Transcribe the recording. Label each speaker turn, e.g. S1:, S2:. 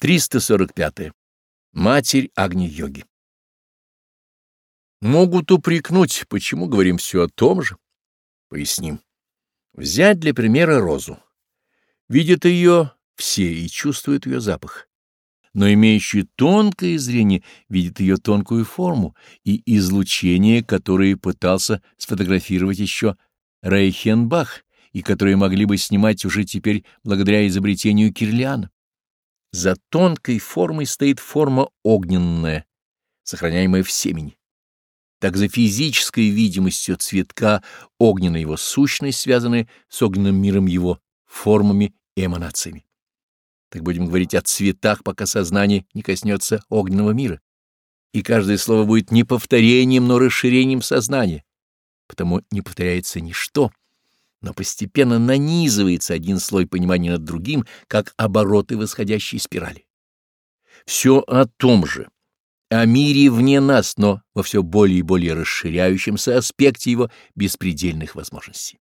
S1: 345. Матерь Агни-йоги. Могут упрекнуть, почему говорим все о том же. Поясним. Взять для примера розу. Видят ее все и чувствуют ее запах. Но имеющий тонкое зрение видит ее тонкую форму и излучение, которое пытался сфотографировать еще Рейхенбах, и которые могли бы снимать уже теперь благодаря изобретению Кирлиана за тонкой формой стоит форма огненная, сохраняемая в семени. Так за физической видимостью цветка огненная его сущность связаны с огненным миром его формами и эманациями. Так будем говорить о цветах, пока сознание не коснется огненного мира. И каждое слово будет не повторением, но расширением сознания. Потому не повторяется ничто, но постепенно нанизывается один слой понимания над другим, как обороты восходящей спирали. Все о том же, о мире вне нас, но во все более и более расширяющемся аспекте его беспредельных возможностей.